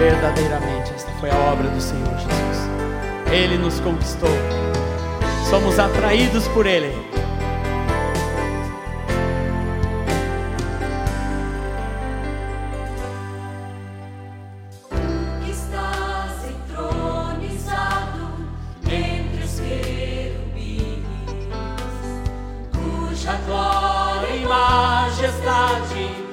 Verdadeiramente, esta foi a obra do Senhor Jesus. Ele nos conquistou. Somos atraídos por Ele. cuja glória e majestade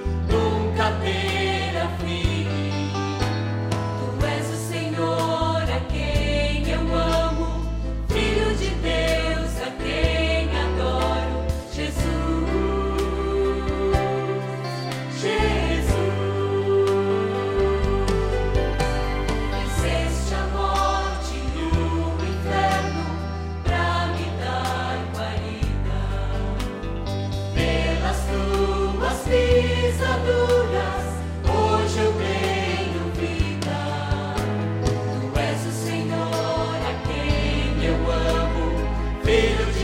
be the